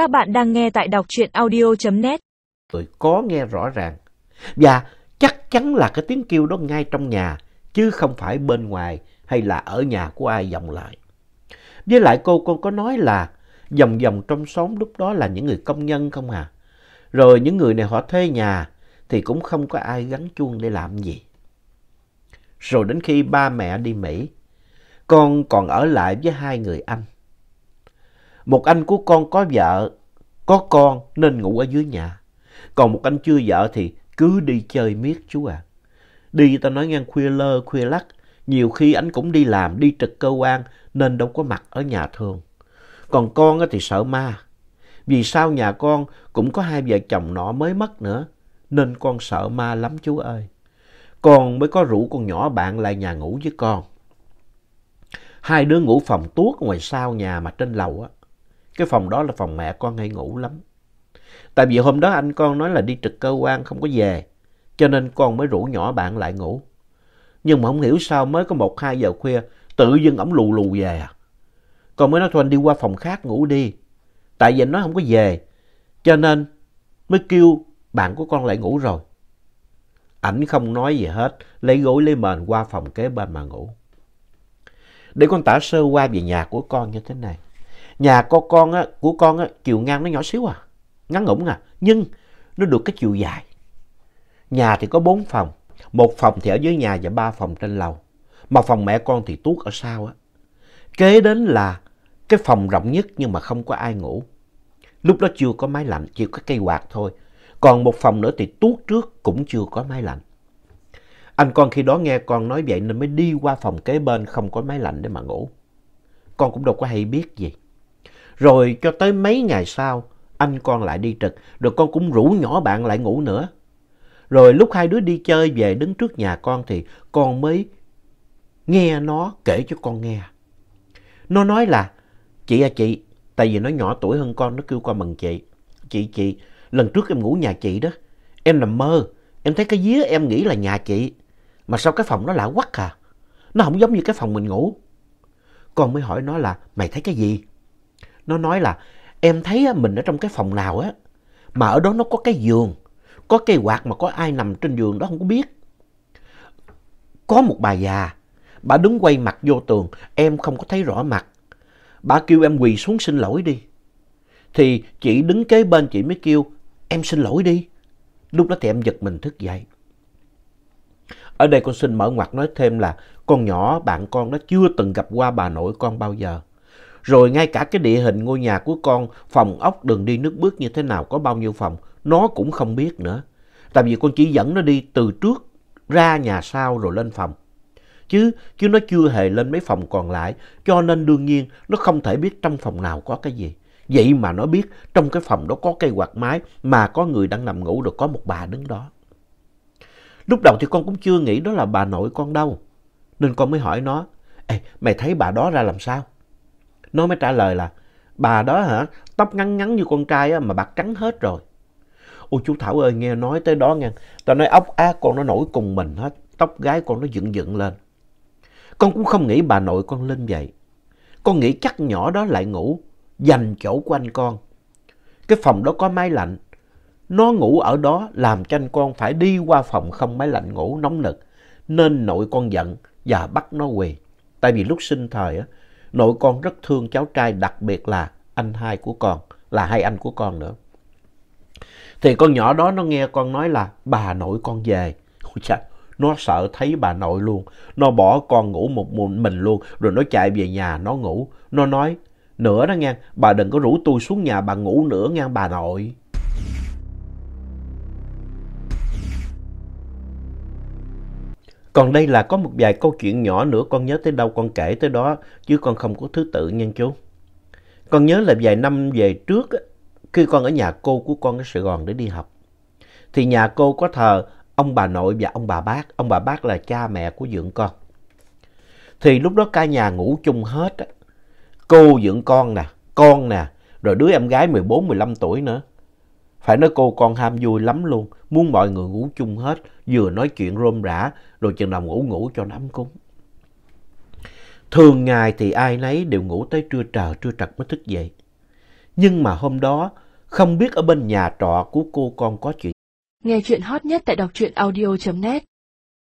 Các bạn đang nghe tại đọc truyện audio.net. tôi có nghe rõ ràng. Và chắc chắn là cái tiếng kêu đó ngay trong nhà, chứ không phải bên ngoài hay là ở nhà của ai vọng lại. Với lại cô con có nói là vòng vòng trong xóm lúc đó là những người công nhân không à. Rồi những người này họ thuê nhà thì cũng không có ai gắn chuông để làm gì. Rồi đến khi ba mẹ đi Mỹ, con còn ở lại với hai người anh. Một anh của con có vợ, có con nên ngủ ở dưới nhà. Còn một anh chưa vợ thì cứ đi chơi miết chú à. Đi ta nói ngang khuya lơ khuya lắc, nhiều khi anh cũng đi làm, đi trực cơ quan nên đâu có mặt ở nhà thường. Còn con thì sợ ma. Vì sao nhà con cũng có hai vợ chồng nọ mới mất nữa, nên con sợ ma lắm chú ơi. Con mới có rủ con nhỏ bạn lại nhà ngủ với con. Hai đứa ngủ phòng tuốt ngoài sau nhà mà trên lầu á. Cái phòng đó là phòng mẹ con hay ngủ lắm. Tại vì hôm đó anh con nói là đi trực cơ quan không có về. Cho nên con mới rủ nhỏ bạn lại ngủ. Nhưng mà không hiểu sao mới có một hai giờ khuya tự dưng ổng lù lù về à. Con mới nói thôi anh đi qua phòng khác ngủ đi. Tại vì anh nói không có về. Cho nên mới kêu bạn của con lại ngủ rồi. Ảnh không nói gì hết, lấy gối lấy mền qua phòng kế bên mà ngủ. Để con tả sơ qua về nhà của con như thế này. Nhà của con á, của con á, chiều ngang nó nhỏ xíu à, ngắn ngủn à, nhưng nó được cái chiều dài. Nhà thì có bốn phòng, một phòng thì ở dưới nhà và ba phòng trên lầu. Mà phòng mẹ con thì tuốt ở sau á. Kế đến là cái phòng rộng nhất nhưng mà không có ai ngủ. Lúc đó chưa có máy lạnh, chỉ có cây quạt thôi. Còn một phòng nữa thì tuốt trước cũng chưa có máy lạnh. Anh con khi đó nghe con nói vậy nên mới đi qua phòng kế bên không có máy lạnh để mà ngủ. Con cũng đâu có hay biết gì. Rồi cho tới mấy ngày sau, anh con lại đi trực, rồi con cũng rủ nhỏ bạn lại ngủ nữa. Rồi lúc hai đứa đi chơi về đứng trước nhà con thì con mới nghe nó kể cho con nghe. Nó nói là, chị à chị, tại vì nó nhỏ tuổi hơn con, nó kêu con bằng chị. Chị, chị, lần trước em ngủ nhà chị đó, em nằm mơ, em thấy cái vía em nghĩ là nhà chị. Mà sao cái phòng nó lạ quắc à? Nó không giống như cái phòng mình ngủ. Con mới hỏi nó là, mày thấy cái gì? Nó nói là, em thấy mình ở trong cái phòng nào á, mà ở đó nó có cái giường, có cây quạt mà có ai nằm trên giường đó không có biết. Có một bà già, bà đứng quay mặt vô tường, em không có thấy rõ mặt. Bà kêu em quỳ xuống xin lỗi đi. Thì chị đứng kế bên chị mới kêu, em xin lỗi đi. Lúc đó thì em giật mình thức dậy. Ở đây con xin mở ngoặt nói thêm là con nhỏ bạn con nó chưa từng gặp qua bà nội con bao giờ. Rồi ngay cả cái địa hình ngôi nhà của con, phòng ốc, đường đi nước bước như thế nào, có bao nhiêu phòng, nó cũng không biết nữa. Tại vì con chỉ dẫn nó đi từ trước ra nhà sau rồi lên phòng. Chứ, chứ nó chưa hề lên mấy phòng còn lại, cho nên đương nhiên nó không thể biết trong phòng nào có cái gì. Vậy mà nó biết trong cái phòng đó có cây quạt mái mà có người đang nằm ngủ rồi có một bà đứng đó. Lúc đầu thì con cũng chưa nghĩ đó là bà nội con đâu. Nên con mới hỏi nó, Ê, mày thấy bà đó ra làm sao? Nó mới trả lời là, bà đó hả, tóc ngắn ngắn như con trai á, mà bạc trắng hết rồi. Ôi chú Thảo ơi, nghe nói tới đó nghe. Tao nói ốc ác con nó nổi cùng mình hết, tóc gái con nó dựng dựng lên. Con cũng không nghĩ bà nội con lên vậy. Con nghĩ chắc nhỏ đó lại ngủ, dành chỗ của anh con. Cái phòng đó có máy lạnh. Nó ngủ ở đó làm cho anh con phải đi qua phòng không máy lạnh ngủ nóng nực. Nên nội con giận và bắt nó quỳ. Tại vì lúc sinh thời á, nội con rất thương cháu trai đặc biệt là anh hai của con, là hai anh của con nữa. Thì con nhỏ đó nó nghe con nói là bà nội con về. Ôi chà, nó sợ thấy bà nội luôn. Nó bỏ con ngủ một mình luôn, rồi nó chạy về nhà nó ngủ. Nó nói, nữa đó nghe, bà đừng có rủ tôi xuống nhà bà ngủ nữa nghe bà nội. Còn đây là có một vài câu chuyện nhỏ nữa con nhớ tới đâu con kể tới đó chứ con không có thứ tự nha chú. Con nhớ là vài năm về trước khi con ở nhà cô của con ở Sài Gòn để đi học. Thì nhà cô có thờ ông bà nội và ông bà bác. Ông bà bác là cha mẹ của dưỡng con. Thì lúc đó cả nhà ngủ chung hết. Cô dưỡng con nè, con nè, rồi đứa em gái 14-15 tuổi nữa. Phải nói cô con ham vui lắm luôn, muốn mọi người ngủ chung hết, vừa nói chuyện rôm rã, rồi chừng nào ngủ ngủ cho nó ấm cúng. Thường ngày thì ai nấy đều ngủ tới trưa trờ, trưa trật mới thức dậy. Nhưng mà hôm đó, không biết ở bên nhà trọ của cô con có chuyện. Nghe chuyện hot nhất tại đọc truyện audio.net